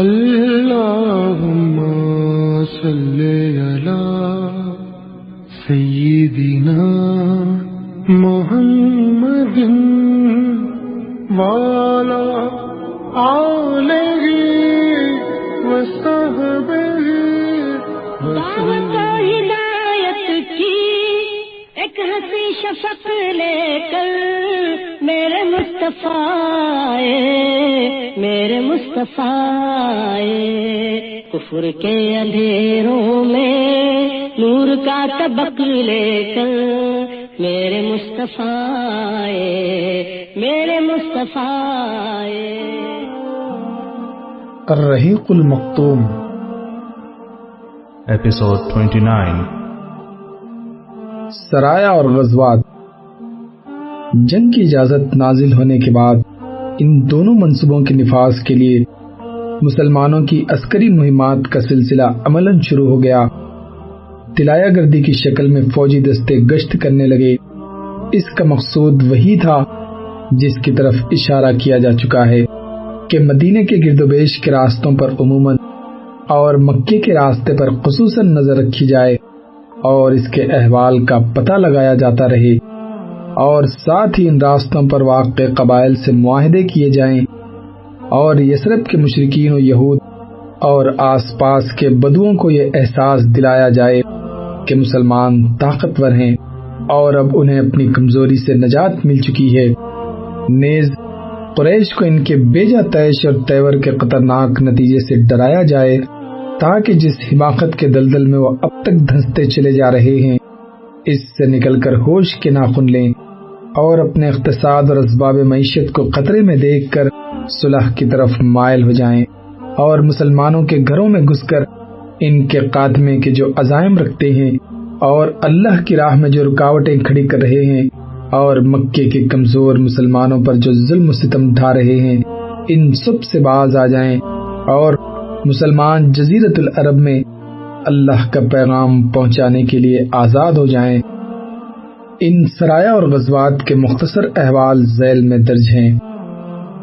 اللهم صل على سيدنا محمد وعلى مصطفیٰ میرے مصطفیٰ۔ کفر کے اندھیروں میں نور کا طبق لے کر میرے مصطفیٰ میرے مصطفیٰ۔ الرحیق المختوم Episode 29 سرایا اور غزوات جنگ کی اجازت نازل ہونے کے بعد ان دونوں منصوبوں کے نفاذ کے لیے مسلمانوں کی عسکری مہمات کا سلسلہ عملاً شروع ہو گیا۔ تلایا گردی کی شکل میں فوجی دستے گشت کرنے لگے۔ اس کا مقصود وہی تھا جس کی طرف اشارہ کیا جا چکا ہے کہ مدینے کے گرد و بیش کے راستوں پر عموماً اور مکے کے راستے پر خصوصاً نظر رکھی جائے اور اس کے احوال کا پتہ لگایا جاتا رہے۔ اور ساتھ ہی ان راستوں پر واقع قبائل سے معاہدے کیے جائیں اور یسرف کے مشرقین و یہود اور آس پاس کے بدوؤں کو یہ احساس دلایا جائے کہ مسلمان طاقتور ہیں اور اب انہیں اپنی کمزوری سے نجات مل چکی ہے۔ نیز قریش کو ان کے بیجا تیش اور تیور کے خطرناک نتیجے سے ڈرایا جائے تاکہ جس حماقت کے دلدل میں وہ اب تک دھنستے چلے جا رہے ہیں، اس سے نکل کر ہوش کے ناخن لیں۔ اور اپنے اقتصاد اور اسباب معیشت کو خطرے میں دیکھ کر صلح کی طرف مائل ہو جائیں اور مسلمانوں کے گھروں میں گھس کر ان کے قاتمے کے جو عزائم رکھتے ہیں اور اللہ کی راہ میں جو رکاوٹیں کھڑی کر رہے ہیں اور مکے کے کمزور مسلمانوں پر جو ظلم و ستم ڈھا رہے ہیں، ان سب سے باز آ جائیں اور مسلمان جزیرت العرب میں اللہ کا پیغام پہنچانے کے لیے آزاد ہو جائیں۔ ان سرایا اور غزوات کے مختصر احوال ذیل میں درج ہیں۔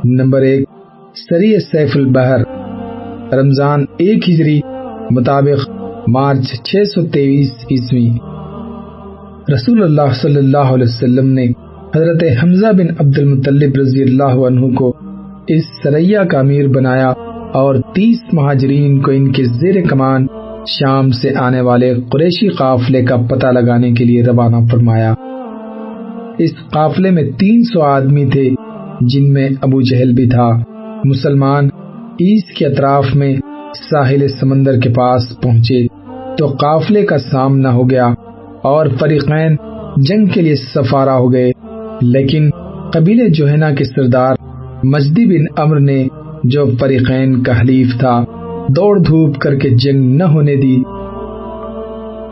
نمبر ایک، سری سیف البحر، رمضان ایک ہجری مطابق مارچ چھ سو تیئیس عیسوی۔ رسول اللہ صلی اللہ علیہ وسلم نے حضرت حمزہ بن عبد المطلب رضی اللہ عنہ کو اس سریا کا امیر بنایا اور تیس مہاجرین کو ان کے زیر کمان شام سے آنے والے قریشی قافلے کا پتہ لگانے کے لیے روانہ فرمایا۔ اس قافلے میں تین سو آدمی تھے، جن میں ابو جہل بھی تھا۔ مسلمان ایس کے اطراف میں ساحل سمندر کے پاس پہنچے تو قافلے کا سامنا ہو گیا اور فریقین جنگ کے لیے سفارا ہو گئے۔ لیکن قبیل جوہنا کے سردار مجدی بن امر نے جو فریقین کا حلیف تھا، دوڑ دھوپ کر کے جنگ نہ ہونے دی۔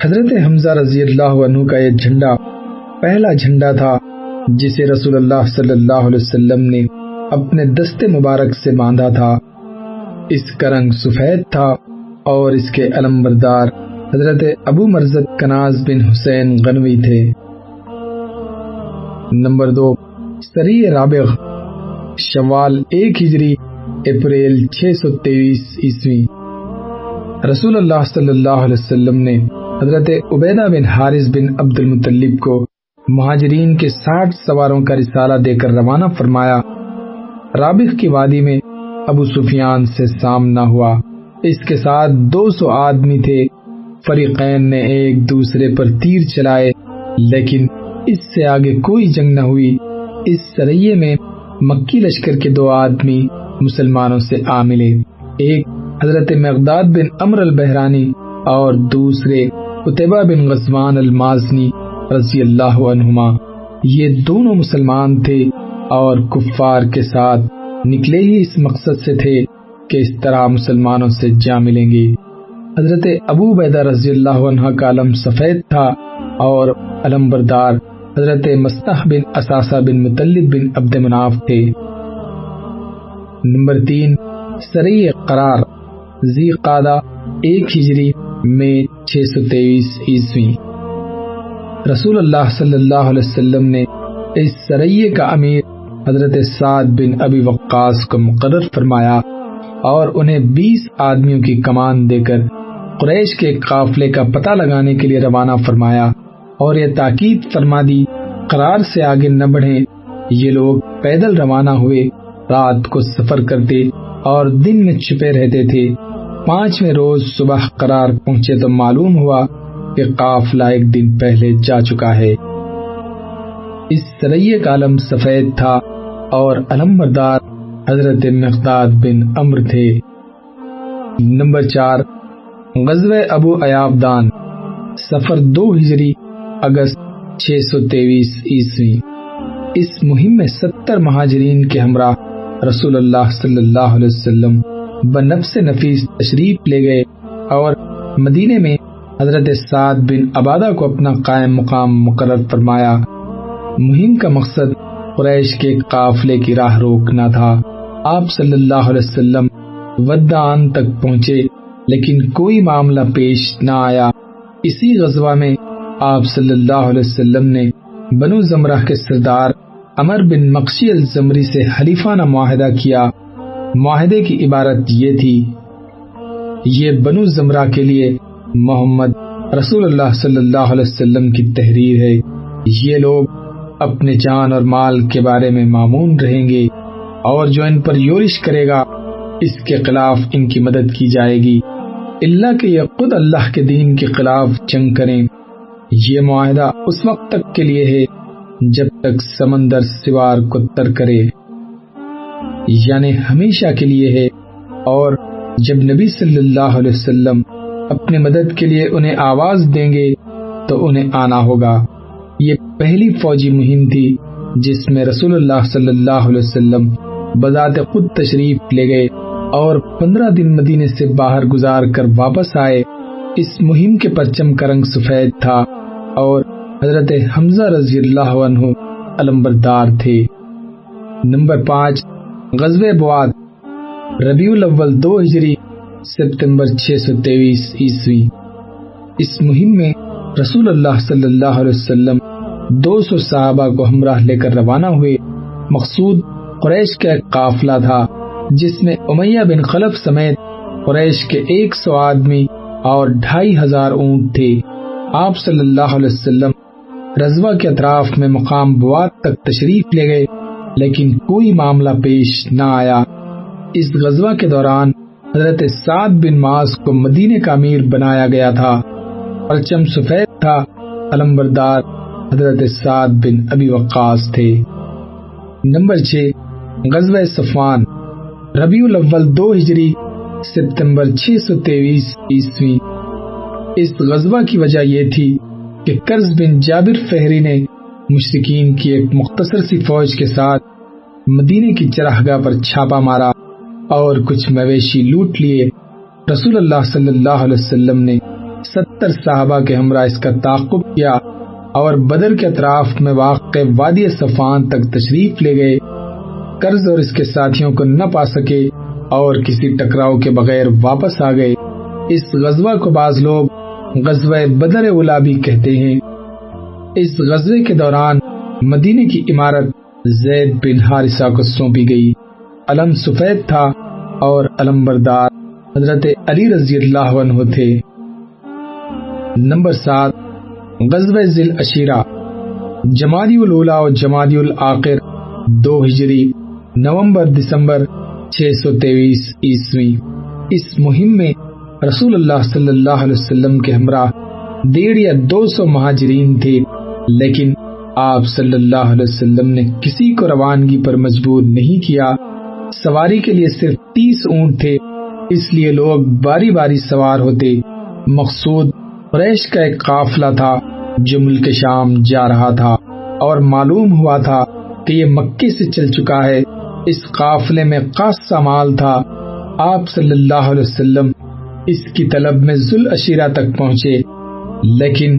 حضرت حمزہ رضی اللہ عنہ کا یہ جھنڈا پہلا جھنڈا تھا جسے رسول اللہ صلی اللہ علیہ وسلم نے اپنے دستے مبارک سے باندھا تھا۔ اس کا رنگ سفید تھا اور اس کے علم بردار حضرت ابو مرزت کناز بن حسین غنوی تھے۔ نمبر دو سری رابغ شوال ایک ہجری، اپریل چھ سو تیئیس عیسوی۔ رسول اللہ صلی اللہ علیہ وسلم نے حضرت عبیدہ بن حارث بن عبد المطلب کو مہاجرین کے ساٹھ سواروں کا رسالہ دے کر روانہ فرمایا رابق کی وادی میں ابو سفیان سے سامنا ہوا۔ اس کے ساتھ دو سو آدمی تھے۔ فریقین نے ایک دوسرے پر تیر چلائے، لیکن اس سے آگے کوئی جنگ نہ ہوئی۔ اس سریے میں مکی لشکر کے دو آدمی مسلمانوں سے آ ملے۔ ایک حضرت مقداد بن امر البحرانی اور دوسرے قطبہ بن غزوان المازنی۔ رضی اللہ عنہما، یہ دونوں مسلمان تھے اور کفار کے ساتھ نکلے ہی اس مقصد سے تھے کہ اس طرح مسلمانوں سے جا ملیں گے۔ حضرت ابو بیدہ رضی اللہ عنہ کا علم سفید تھا اور علم بردار حضرت مستح بن اساسہ بن مطلب بن عبد مناف تھے۔ نمبر تین سری قرار زی قادہ ایک ہجری میں چھ سو تیئیس عیسوی۔ رسول اللہ صلی اللہ علیہ وسلم نے اس سریے کا امیر حضرت سعد بن ابی وقاص کو مقرر فرمایا اور انہیں بیس آدمیوں کی کمان دے کر قریش کے قافلے کا پتہ لگانے کے لیے روانہ فرمایا اور یہ تاکید فرما دی، قرار سے آگے نہ بڑھیں۔ یہ لوگ پیدل روانہ ہوئے، رات کو سفر کرتے اور دن میں چھپے رہتے تھے۔ پانچویں روز صبح قرار پہنچے تو معلوم ہوا کہ قافلہ ایک دن پہلے جا چکا ہے۔ اس سریے کا علم سفید تھا اور علم بردار حضرت مقداد بن امر تھے۔ نمبر چار، غزوہ ابو ایاب دان سفر دو ہجری، اگست چھ سو تیویس عیسوی۔ اس مہم میں ستر مہاجرین کے ہمراہ رسول اللہ صلی اللہ علیہ وسلم بنفس نفیس تشریف لے گئے اور مدینے میں حضرت سعد بن عبادہ کو اپنا قائم مقام مقرر فرمایا۔ مہم کا مقصد قریش کے قافلے کی راہ روکنا تھا۔ آپ صلی اللہ علیہ وسلم ودان تک پہنچے، لیکن کوئی معاملہ پیش نہ آیا۔ اسی غزوہ میں آپ صلی اللہ علیہ وسلم نے بنو زمرہ کے سردار امر بن مقشی الزمری سے حلیفانہ معاہدہ کیا۔ معاہدے کی عبارت یہ تھی، یہ بنو زمرہ کے لیے محمد رسول اللہ صلی اللہ علیہ وسلم کی تحریر ہے۔ یہ لوگ اپنے جان اور مال کے بارے میں معمون رہیں گے اور جو ان پر یورش کرے گا، اس کے خلاف ان کی مدد کی جائے گی۔ اللہ کے یہ خود اللہ کے دین کے خلاف جنگ کریں۔ یہ معاہدہ اس وقت تک کے لیے ہے جب تک سمندر سوار کو تر کرے۔ یعنی ہمیشہ کے لیے ہے اور جب نبی صلی اللہ علیہ وسلم اپنے مدد کے لیے انہیں آواز دیں گے تو انہیں آنا ہوگا۔ یہ پہلی فوجی مہم تھی جس میں رسول اللہ صلی اللہ علیہ وسلم بذات خود تشریف لے گئے اور پندرہ دن مدینے سے باہر گزار کر واپس آئے۔ اس مہم کے پرچم کا رنگ سفید تھا اور حضرت حمزہ رضی اللہ عنہ علمبردار تھے۔ نمبر پانچ غزب بواد ربیع الاول دو ہجری ستمبر چھ سو تیویس عیسوی۔ اس مہم میں رسول اللہ صلی اللہ علیہ وسلم دو سو صحابہ کو ہمراہ لے کر روانہ ہوئے۔ مقصود قریش کا ایک قافلہ تھا، جس میں امیہ بن خلف سمیت قریش کے ایک سو آدمی اور ڈھائی ہزار اونٹ تھے۔ آپ صلی اللہ علیہ وسلم رضوہ کے اطراف میں مقام بواد تک تشریف لے گئے، لیکن کوئی معاملہ پیش نہ آیا۔ اس غزوہ کے دوران حضرت سعد بن ماس کو مدینے کا امیر بنایا گیا تھا پرچم سفید تھا، علمبردار حضرت سعد بن ابی وقاص تھے۔ نمبر چھ، غزوہ صفان ربیع الاول دو ہجری ستمبر چھ سو تیویس عیسوی۔ اس غزوہ کی وجہ یہ تھی کہ قرض بن جابر فہری نے مشرقین کی ایک مختصر سی فوج کے ساتھ مدینے کی چراہگاہ پر چھاپا مارا۔ اور کچھ مویشی لوٹ لیے۔ رسول اللہ صلی اللہ علیہ وسلم نے ستر صحابہ کے ہمراہ اس کا تعاقب کیا اور بدر کے اطراف میں واقع وادی صفان تک تشریف لے گئے۔ قرض اور اس کے ساتھیوں کو نہ پا سکے اور کسی ٹکراؤ کے بغیر واپس آ گئے۔ اس غزوہ کو بعض لوگ غزوہ بدر اولا بھی کہتے ہیں۔ اس غزوے کے دوران مدینے کی عمارت زید بن حارثہ کو سونپی گئی۔ علم سفید تھا۔ اور علم بردار حضرت علی رضی اللہ عنہ تھے۔ نمبر سات غزب ذیل اشیرہ جمادی الاولا اور جمادی الآخر دو ہجری، نومبر دسمبر، چھ سو تیویس عیسوی۔ اس مہم میں رسول اللہ صلی اللہ علیہ وسلم کے ہمراہ ڈیڑھ یا دو سو مہاجرین تھے، لیکن آپ صلی اللہ علیہ وسلم نے کسی کو روانگی پر مجبور نہیں کیا۔ سواری کے لیے صرف تیس اونٹ تھے۔ اس لیے لوگ باری باری سوار ہوتے۔ مقصود قریش کا ایک قافلہ تھا جو ملک شام جا رہا تھا۔ اور معلوم ہوا تھا کہ یہ مکے سے چل چکا ہے۔ اس قافلے میں خاصا مال تھا۔ آپ صلی اللہ علیہ وسلم اس کی طلب میں ذل اشیرہ تک پہنچے۔ لیکن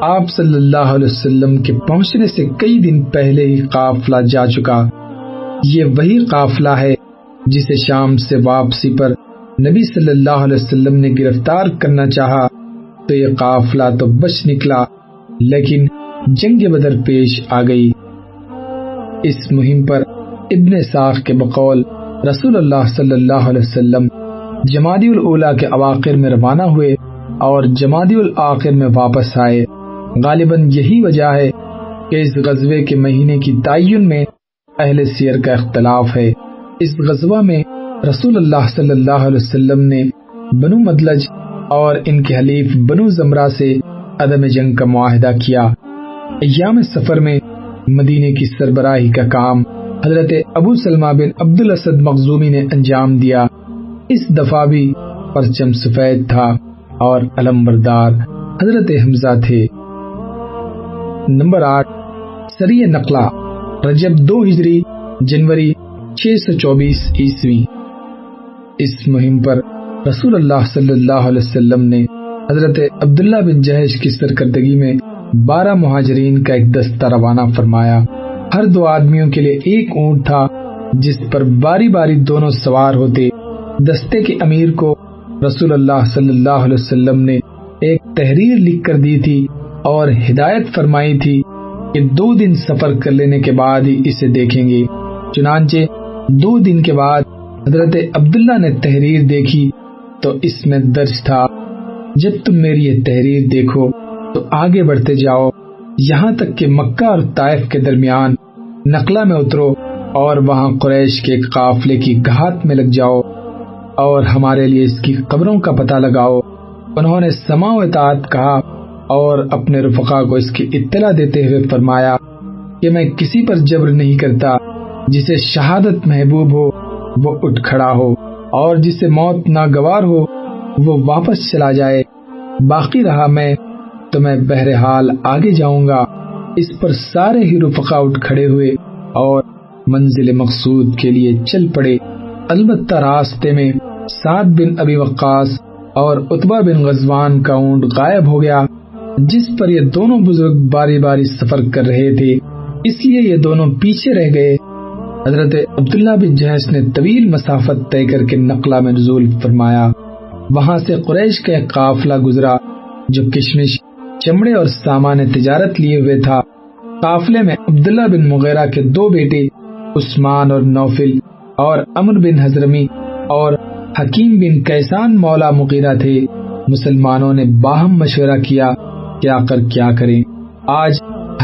آپ صلی اللہ علیہ وسلم کے پہنچنے سے کئی دن پہلے ہی قافلہ جا چکا۔ یہ وہی قافلہ ہے جسے شام سے واپسی پر نبی صلی اللہ علیہ وسلم نے گرفتار کرنا چاہا۔ تو یہ قافلہ تو بچ نکلا، لیکن جنگ بدر پیش آ گئی۔ اس مہم پر ابن ساخ کے بقول رسول اللہ صلی اللہ علیہ وسلم جمادی الاولا کے اواخر میں روانہ ہوئے اور جمادی الآخر میں واپس آئے۔ غالباً یہی وجہ ہے کہ اس غزوے کے مہینے کی تعین میں اہل سیر کا اختلاف ہے۔ اس غزوہ میں رسول اللہ صلی اللہ علیہ وسلم نے بنو مدلج اور ان کے حلیف بنو زمرہ سے عدم جنگ کا معاہدہ کیا۔ ایام سفر میں مدینے کی سربراہی کا کام حضرت ابو سلمہ بن عبد الاسد مخزومی نے انجام دیا۔ اس دفعہ بھی پرچم سفید تھا اور علم بردار حضرت حمزہ تھے۔ نمبر آٹھ سری نقلہ۔ رجب دو ہجری، جنوری چھ سو چوبیس عیسوی۔ اس مہم پر رسول اللہ صلی اللہ علیہ وسلم نے حضرت عبداللہ بن جہش کی سرکردگی میں بارہ مہاجرین کا ایک دستہ روانہ فرمایا۔ ہر دو آدمیوں کے لیے ایک اونٹ تھا، جس پر باری باری دونوں سوار ہوتے۔ دستے کے امیر کو رسول اللہ صلی اللہ علیہ وسلم نے ایک تحریر لکھ کر دی تھی اور ہدایت فرمائی تھی کہ دو دن سفر کر لینے کے بعد ہی اسے دیکھیں گے۔ چنانچہ دو دن کے بعد حضرت عبداللہ نے تحریر دیکھی تو اس میں درج تھا، جب تم میری یہ تحریر دیکھو تو آگے بڑھتے جاؤ، یہاں تک کہ مکہ اور طائف کے درمیان نقلہ میں اترو اور وہاں قریش کے قافلے کی گھات میں لگ جاؤ اور ہمارے لیے اس کی قبروں کا پتہ لگاؤ۔ انہوں نے سما و اطاعت کہا اور اپنے رفقا کو اس کی اطلاع دیتے ہوئے فرمایا کہ میں کسی پر جبر نہیں کرتا، جسے شہادت محبوب ہو، وہ اٹھ کھڑا ہو، اور جسے موت ناگوار ہو، وہ واپس چلا جائے۔ باقی رہا میں، تو میں بہرحال آگے جاؤں گا۔ اس پر سارے ہی رفقا اٹھ کھڑے ہوئے اور منزل مقصود کے لیے چل پڑے۔ البتہ راستے میں سعد بن ابی وقاص اور اتبا بن غزوان کا اونٹ غائب ہو گیا۔ جس پر یہ دونوں بزرگ باری باری سفر کر رہے تھے، اس لیے یہ دونوں پیچھے رہ گئے۔ حضرت عبداللہ بن جہش نے طویل مسافت طے کر کے نقلہ میں نزول فرمایا۔ وہاں سے قریش کا ایک قافلہ گزرا، جو کشمش، چمڑے اور سامان تجارت لیے ہوئے تھا۔ قافلے میں عبداللہ بن مغیرہ کے دو بیٹے، عثمان اور نوفل، اور امر بن حضرمی اور حکیم بن کیسان مولا مغیرہ تھے۔ مسلمانوں نے باہم مشورہ کیا۔ کیا کر کیا کریں۔ آج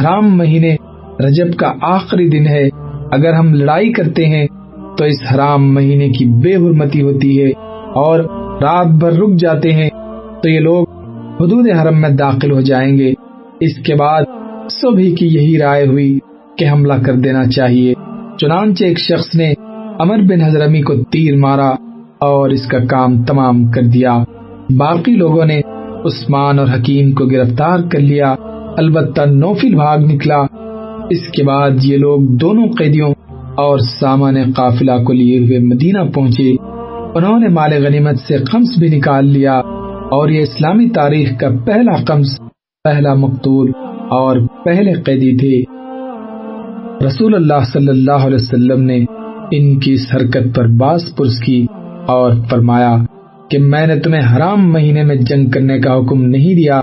حرام مہینے رجب کا آخری دن ہے۔ اگر ہم لڑائی کرتے ہیں تو اس حرام مہینے کی بے حرمتی ہوتی ہے اور رات بھر رک جاتے ہیں تو یہ لوگ حدود حرم میں داخل ہو جائیں گے۔ اس کے بعد سبھی کی یہی رائے ہوئی کہ حملہ کر دینا چاہیے۔ چنانچہ ایک شخص نے امر بن حضرمی کو تیر مارا اور اس کا کام تمام کر دیا۔ باقی لوگوں نے عثمان اور حکیم کو گرفتار کر لیا۔ البتہ نوفل بھاگ نکلا۔ اس کے بعد یہ لوگ دونوں قیدیوں اور سامان قافلہ کو لیے ہوئے مدینہ پہنچے۔ انہوں نے مال غنیمت سے خمس بھی نکال لیا اور یہ اسلامی تاریخ کا پہلا قمص، پہلا مقتول اور پہلے قیدی تھے۔ رسول اللہ صلی اللہ علیہ وسلم نے ان کی اس حرکت پر باس پرس کی اور فرمایا کہ میں نے تمہیں حرام مہینے میں جنگ کرنے کا حکم نہیں دیا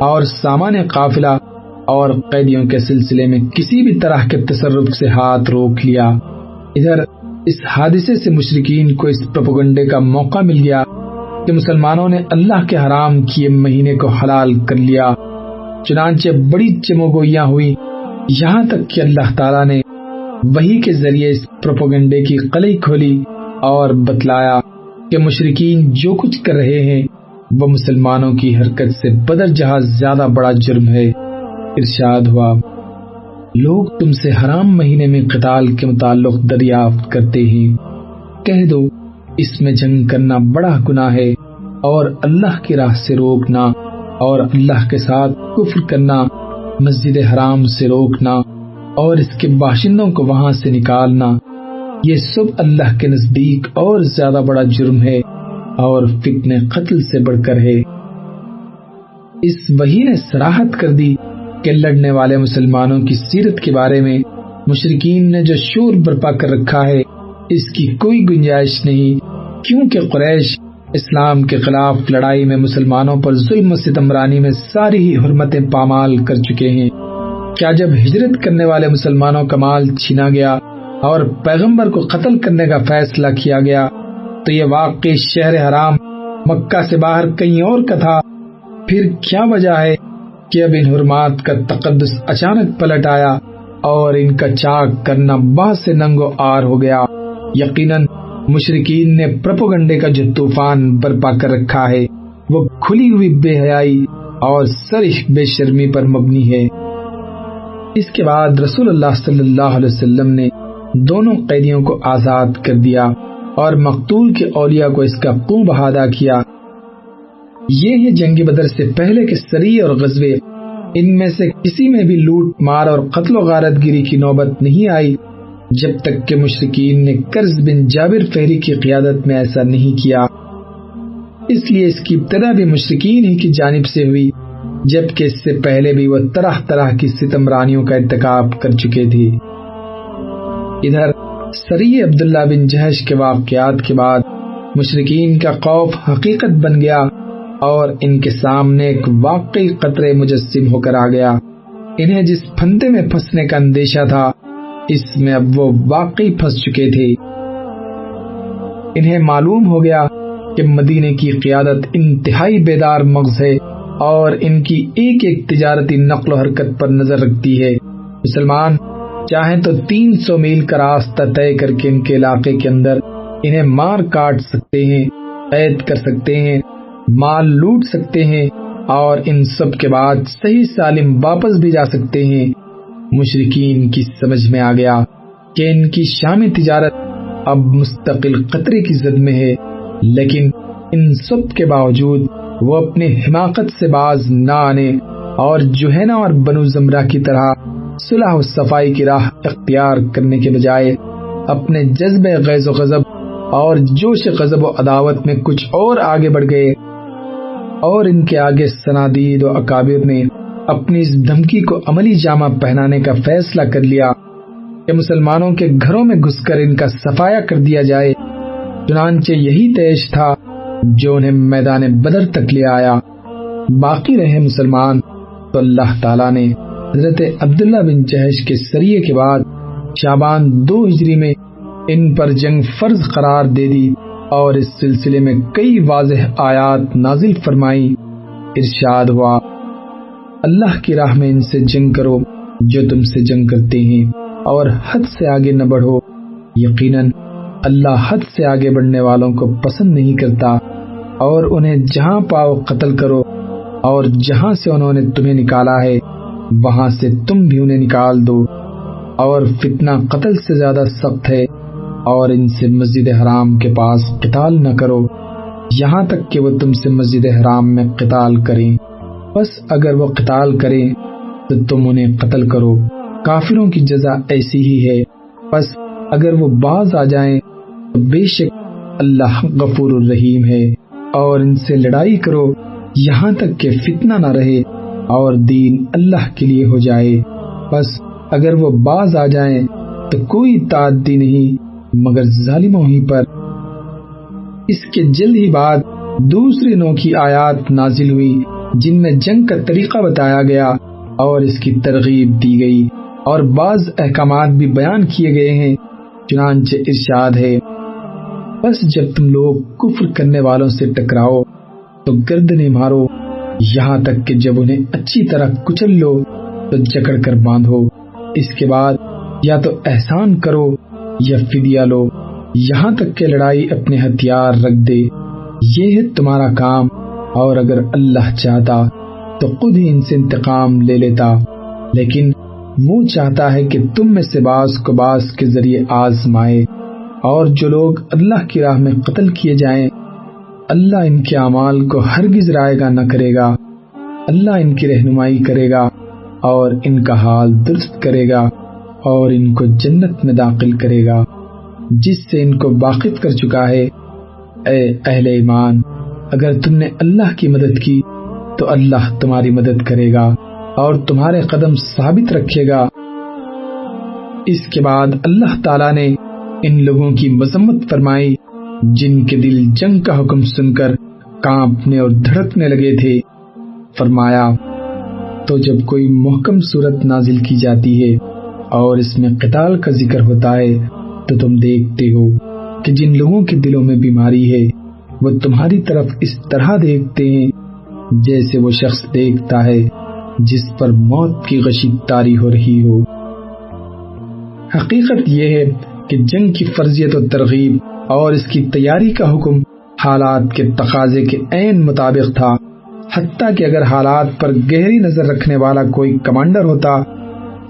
اور سامان قافلہ اور قیدیوں کے سلسلے میں کسی بھی طرح کے تصرف سے ہاتھ روک لیا۔ ادھر اس حادثے سے مشرقین کو اس پروپگنڈے کا موقع مل گیا کہ مسلمانوں نے اللہ کے حرام کیے مہینے کو حلال کر لیا۔ چنانچہ بڑی چموگوئیاں ہوئی یہاں تک کہ اللہ تعالیٰ نے وہی کے ذریعے اس پروپگنڈے کی قلعی کھولی اور بتلایا۔ کہ مشرقین جو کچھ کر رہے ہیں، وہ مسلمانوں کی حرکت سے بدر جہاز زیادہ بڑا جرم ہے۔ ارشاد ہوا، لوگ تم سے حرام مہینے میں قتال کے متعلق دریافت کرتے ہیں۔ کہہ دو، اس میں جنگ کرنا بڑا گناہ ہے اور اللہ کی راہ سے روکنا اور اللہ کے ساتھ کفر کرنا، مسجد حرام سے روکنا اور اس کے باشندوں کو وہاں سے نکالنا۔ یہ سب اللہ کے نزدیک اور زیادہ بڑا جرم ہے اور فتنے قتل سے بڑھ کر ہے۔ اس وہی نے سراحت کر دی کہ لڑنے والے مسلمانوں کی سیرت کے بارے میں مشرقین نے جو شور برپا کر رکھا ہے، اس کی کوئی گنجائش نہیں، کیونکہ قریش اسلام کے خلاف لڑائی میں مسلمانوں پر ظلم و ستمرانی میں ساری ہی حرمتیں پامال کر چکے ہیں۔ کیا جب ہجرت کرنے والے مسلمانوں کا مال چھینا گیا اور پیغمبر کو قتل کرنے کا فیصلہ کیا گیا۔ تو یہ واقعی شہر حرام مکہ سے باہر کہیں اور کا تھا۔ پھر کیا وجہ ہے کہ اب ان حرمات کا تقدس اچانک پلٹ آیا اور ان کا چاک کرنا بہت سے ننگو آر ہو گیا۔ یقیناً مشرقین نے پرپوگنڈے کا جو طوفان برپا کر رکھا ہے، وہ کھلی ہوئی بے حیائی اور سرش بے شرمی پر مبنی ہے۔ اس کے بعد رسول اللہ صلی اللہ علیہ وسلم نے دونوں قیدیوں کو آزاد کر دیا اور مقتول کے اولیاء کو اس کا کنو بہادا کیا۔ یہ ہے جنگ بدر سے پہلے کے سری اور غزوے۔ ان میں سے کسی میں بھی لوٹ مار اور قتل و غارت گیری کی نوبت نہیں آئی، جب تک کہ مشرقین نے قرض بن جابر فہری کی قیادت میں ایسا نہیں کیا۔ اس لیے اس کی ابتدا بھی مشرقین ہی کی جانب سے ہوئی، جبکہ اس سے پہلے بھی وہ طرح طرح کی ستم رانیوں کا انتخاب کر چکے تھے۔ ادھر سری عبداللہ بن جہش کے واقعات کے بعد مشرقین کا خوف حقیقت بن گیا اور ان کے سامنے ایک واقعی قطرے مجسم ہو کر آ گیا۔ انہیں جس پھندے میں پھنسنے کا اندیشہ تھا، اس میں اب وہ واقعی پھنس چکے تھے۔ انہیں معلوم ہو گیا کہ مدینے کی قیادت انتہائی بیدار مغز ہے اور ان کی ایک ایک تجارتی نقل و حرکت پر نظر رکھتی ہے۔ مسلمان چاہیں تو تین سو میل کا راستہ طے کر کے ان کے علاقے کے اندر انہیں مار کاٹ سکتے ہیں، قید کر سکتے ہیں، مال لوٹ سکتے ہیں اور ان سب کے بعد صحیح سالم واپس بھی جا سکتے ہیں۔ مشرقین کی سمجھ میں آ گیا کہ ان کی شامی تجارت اب مستقل قطرے کی زد میں ہے، لیکن ان سب کے باوجود وہ اپنے حماقت سے باز نہ آنے اور جوہینا اور بنو زمرہ کی طرح صلح و صفائی کی راہ اختیار کرنے کے بجائے اپنے جذب غیظ و غضب اور جوش غضب و عداوت میں کچھ اور آگے بڑھ گئے اور ان کے آگے سنادید و اکابر نے اپنی اس دھمکی کو عملی جامہ پہنانے کا فیصلہ کر لیا کہ مسلمانوں کے گھروں میں گھس کر ان کا صفایا کر دیا جائے۔ چنانچہ یہی تیش تھا جو انہیں میدان بدر تک لے آیا۔ باقی رہے مسلمان تو اللہ تعالیٰ نے حضرت عبداللہ بن جہش کے سریے کے بعد شابان دو ہجری میں ان پر جنگ فرض قرار دے دی اور اس سلسلے میں کئی واضح آیات نازل فرمائی ارشاد ہوا، اللہ کی راہ میں ان سے جنگ کرو جو تم سے جنگ کرتے ہیں اور حد سے آگے نہ بڑھو۔ یقیناً اللہ حد سے آگے بڑھنے والوں کو پسند نہیں کرتا اور انہیں جہاں پاؤ قتل کرو اور جہاں سے انہوں نے تمہیں نکالا ہے۔ وہاں سے تم بھی انہیں نکال دو۔ اور فتنہ قتل سے زیادہ سخت ہے۔ اور ان سے مسجد حرام کے پاس قتال نہ کرو۔ یہاں تک کہ وہ تم سے مسجد حرام میں قتال کریں۔ بس اگر وہ قتال کریں تو تم انہیں قتل کرو۔ کافروں کی جزا ایسی ہی ہے۔ بس اگر وہ باز آ جائیں تو بے شک اللہ غفور الرحیم ہے۔ اور ان سے لڑائی کرو۔ یہاں تک کہ فتنہ نہ رہے۔ اور دین اللہ کے لیے ہو جائے۔ بس اگر وہ باز آ جائیں تو کوئی تعدی نہیں، مگر ظالموں ہی پر۔ اس کے جلد ہی بعد دوسری نو کی آیات نازل ہوئی، جن میں جنگ کا طریقہ بتایا گیا اور اس کی ترغیب دی گئی۔ اور بعض احکامات بھی بیان کیے گئے ہیں، چنانچہ ارشاد ہے، بس جب تم لوگ کفر کرنے والوں سے ٹکراؤ تو گردنے مارو۔ یہاں تک کہ جب انہیں اچھی طرح کچل لو، تو جکڑ کر باندھو۔ اس کے بعد یا تو احسان کرو یا فدیہ لو۔ یہاں تک کہ لڑائی اپنے ہتھیار رکھ دے۔ یہ ہے تمہارا کام۔ اور اگر اللہ چاہتا تو خود ہی ان سے انتقام لے لیتا۔ لیکن وہ چاہتا ہے کہ تم میں سے باز کو باز کے ذریعے آزمائے۔ اور جو لوگ اللہ کی راہ میں قتل کیے جائیں اللہ ان کے اعمال کو ہرگز رائے گا نہ کرے گا۔ اللہ ان کی رہنمائی کرے گا اور ان کا حال درست کرے گا اور ان کو جنت میں داخل کرے گا۔ جس سے ان کو واقف کر چکا ہے، اے اہل ایمان، اگر تم نے اللہ کی مدد کی تو اللہ تمہاری مدد کرے گا اور تمہارے قدم ثابت رکھے گا۔ اس کے بعد اللہ تعالی نے ان لوگوں کی مذمت فرمائی جن کے دل جنگ کا حکم سن کر کانپنے اور دھڑکنے لگے تھے۔ فرمایا، تو جب کوئی محکم صورت نازل کی جاتی ہے اور اس میں قتال کا ذکر ہوتا ہے، تو تم دیکھتے ہو کہ جن لوگوں کے دلوں میں بیماری ہے، وہ تمہاری طرف اس طرح دیکھتے ہیں جیسے وہ شخص دیکھتا ہے جس پر موت کی غشی تاری ہو رہی ہو۔ حقیقت یہ ہے کہ جنگ کی فرضیت و ترغیب اور اس کی تیاری کا حکم حالات کے تقاضے کے عین مطابق تھا، حتیٰ کہ اگر حالات پر گہری نظر رکھنے والا کوئی کمانڈر ہوتا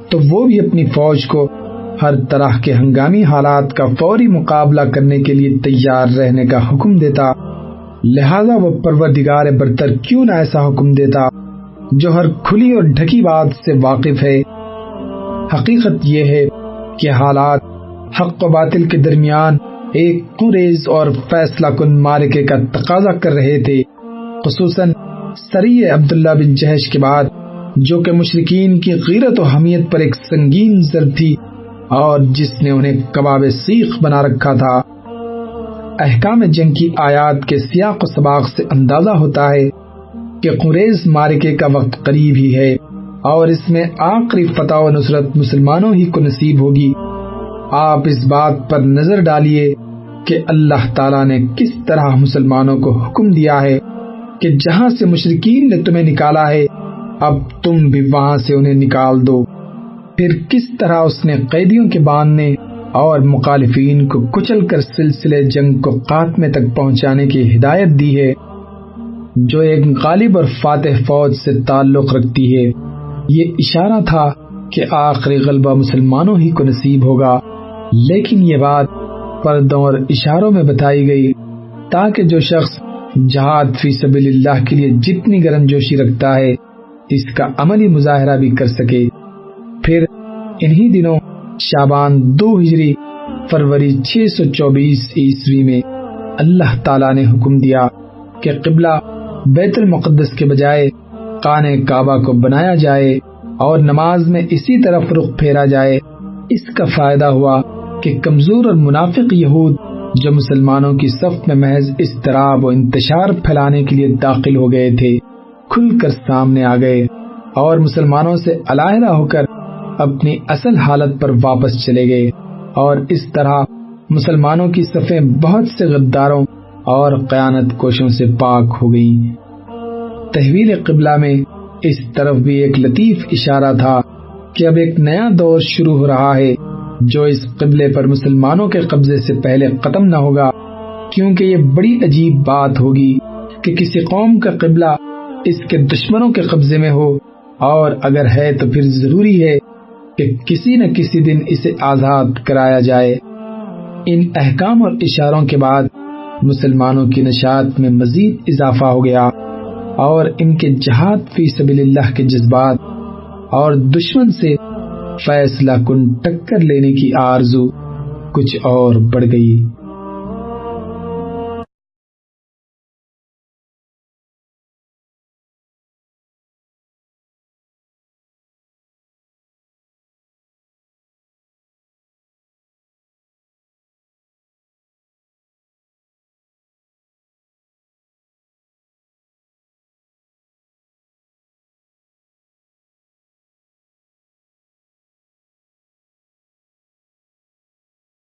تو وہ بھی اپنی فوج کو ہر طرح کے ہنگامی حالات کا فوری مقابلہ کرنے کے لیے تیار رہنے کا حکم دیتا۔ لہذا وہ پروردگار برتر کیوں نہ ایسا حکم دیتا جو ہر کھلی اور ڈھکی بات سے واقف ہے۔ حقیقت یہ ہے کہ حالات حق و باطل کے درمیان ایک قریز اور فیصلہ کن مارکے کا تقاضا کر رہے تھے، خصوصاً سری عبداللہ بن جہش کے بعد، جو کہ مشرقین کی غیرت و حمیت پر ایک سنگین ضرب تھی اور جس نے انہیں کباب سیخ بنا رکھا تھا۔ احکام جنگ کی آیات کے سیاق و سباق سے اندازہ ہوتا ہے کہ قریز مارکے کا وقت قریب ہی ہے اور اس میں آخری فتح و نصرت مسلمانوں ہی کو نصیب ہوگی۔ آپ اس بات پر نظر ڈالیے کہ اللہ تعالیٰ نے کس طرح مسلمانوں کو حکم دیا ہے کہ جہاں سے مشرقین نے تمہیں نکالا ہے، اب تم بھی وہاں سے انہیں نکال دو۔ پھر کس طرح اس نے قیدیوں کے باندھنے اور مخالفین کو کچل کر سلسلے جنگ کو خاتمے تک پہنچانے کی ہدایت دی ہے، جو ایک غالب اور فاتح فوج سے تعلق رکھتی ہے۔ یہ اشارہ تھا کہ آخری غلبہ مسلمانوں ہی کو نصیب ہوگا۔ لیکن یہ بات پردوں اور اشاروں میں بتائی گئی تاکہ جو شخص جہاد فی سبیل اللہ کے لیے جتنی گرم جوشی رکھتا ہے، اس کا عملی مظاہرہ بھی کر سکے۔ پھر انہی دنوں شابان دو ہجری فروری چھ سو چوبیس عیسوی میں اللہ تعالی نے حکم دیا کہ قبلہ بیت المقدس کے بجائے کانے کعبہ کو بنایا جائے اور نماز میں اسی طرف رخ پھیرا جائے، اس کا فائدہ ہوا۔ کہ کمزور اور منافق یہود جو مسلمانوں کی صف میں محض استراب و انتشار پھیلانے کے لیے داخل ہو گئے تھے، کھل کر سامنے آ گئے اور مسلمانوں سے علیحدہ ہو کر اپنی اصل حالت پر واپس چلے گئے۔ اور اس طرح مسلمانوں کی صفیں بہت سے غداروں اور قیانت کوشوں سے پاک ہو گئی تحویل قبلہ میں اس طرف بھی ایک لطیف اشارہ تھا کہ اب ایک نیا دور شروع ہو رہا ہے۔ جو اس قبلے پر مسلمانوں کے قبضے سے پہلے ختم نہ ہوگا، کیونکہ یہ بڑی عجیب بات ہوگی کہ کسی قوم کا قبلہ اس کے دشمنوں کے قبضے میں ہو، اور اگر ہے تو پھر ضروری ہے کہ کسی نہ کسی دن اسے آزاد کرایا جائے۔ ان احکام اور اشاروں کے بعد مسلمانوں کی نشاط میں مزید اضافہ ہو گیا، اور ان کے جہاد فی سبیل اللہ کے جذبات اور دشمن سے فیصلہ کن ٹکر لینے کی آرزو کچھ اور بڑھ گئی۔